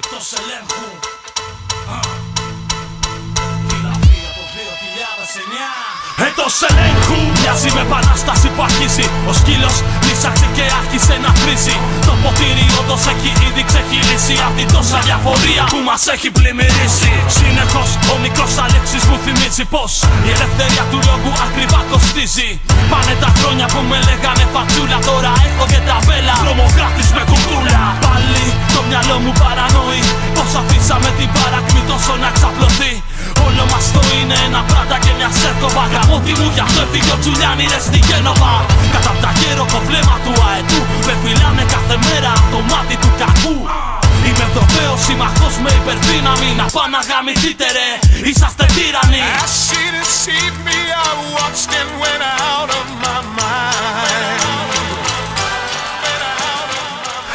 Εκτός ελέγχου. Φυλαφία το 2009 Εντός ελέγχου. Μοιάζει με επανάσταση που αρχίζει. Ο σκύλος μισάξε και άρχισε να βρίζει Το ποτήρι όντως έχει ήδη ξεχειρίσει Απ' την τόσα διαφορία που μας έχει πλημμυρίσει. Συνεχώς ο μικρός Αλέξης μου θυμίζει πως Η ελευθερία του λόγου ακριβά κοστίζει. Πάνε τα χρόνια που με λέγανε φατσούλα και μια σέρκοβα Γαμώτη μου γι' αυτό έφυγε ο Τζουλιάνιδες στη Γένοβα. Κατά απ' τα γέρο βλέμμα του αετού Με φυλάνε κάθε μέρα το μάτι του κακού. Είμαι Ευρωπαίος συμμαχός με υπερδύναμη Να πάω να γαμηθείτε ρε, είσαστε τύρανοι I she deceived me, I watched and went out of my mind.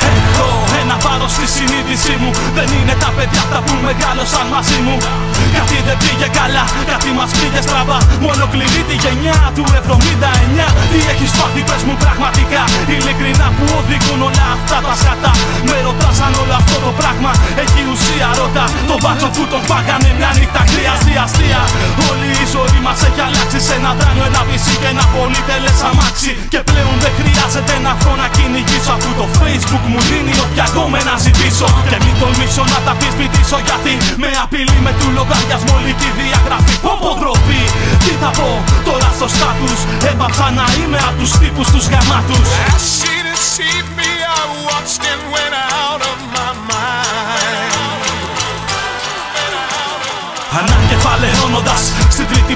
Έχω ένα βάρος στη συνείδησή μου. Δεν είναι τα παιδιά αυτά που μεγάλωσαν μαζί μου Κάτι δεν πήγε καλά, κάτι μας πήγε στραβά Μου ολοκληρεί τη γενιά του 79 Τι έχεις πάθει πες μου πραγματικά. Ειλικρινά που οδηγούν όλα αυτά τα σκατά. Με ρωτάς αν όλο αυτό το πράγμα έχει ουσία ρώτα Το μπάτσο που τον πάγανε μια νύχτα αλλάξει σε ένα δράνιο, ένα βυσί και ένα πολυτελές αμάξι. Και πλέον δεν χρειάζεται να βγω να κυνηγήσω Αφού το facebook μου δίνει όποια γκόμενα να ζητήσω. Και μην τολμήσω να τα αμφισβητήσω γιατί Με απειλεί με του λογαριασμό ολική διαγραφή. Πω πω ντροπή, τι θα πω τώρα στο στάτους. Έπαψα να είμαι απ' τους τύπους τους γαμάτους. As she deceived me, I watched and went out of my mind. Ανακεφαλαιώνοντας στην τρίτη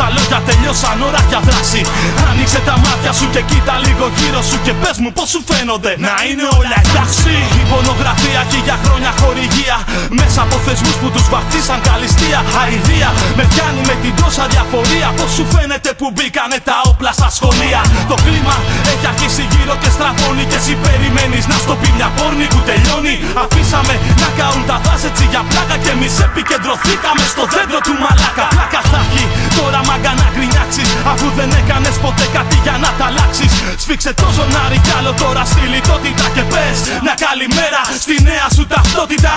τα λόγια τελειώσαν ώρα για δράση. Άνοιξε τα μάτια σου και κοίτα λίγο γύρω σου Και πες μου πως σου φαίνονται. Να είναι όλα εντάξει. Η πονογραφία έχει για χρόνια χορηγία. Μέσα από θεσμούς που τους βαφτίσαν καλυστία Αηδία. Με πιάνει με την τόσα διαφορία. Πως σου φαίνεται που μπήκανε τα όπλα στα σχολεία. Το κλίμα έχει αρχίσει γύρω και στραβώνει Και εσύ περιμένεις να στο πει μια πόρνη που τελειώνει. Αφήσαμε να καούν τα δάση έτσι για πλάκα Και εμείς επικεντρωθήκαμε στο δέντρο του μαλάκα. Πλάκα θα έχει. Τώρα μάγκα να γκρινιάξεις Αφού δεν έκανες ποτέ κάτι για να τα αλλάξεις. Σφίξε το ζωνάρι κι άλλο τώρα στη λιτότητα Και πες μια καλημέρα στη νέα σου ταυτότητα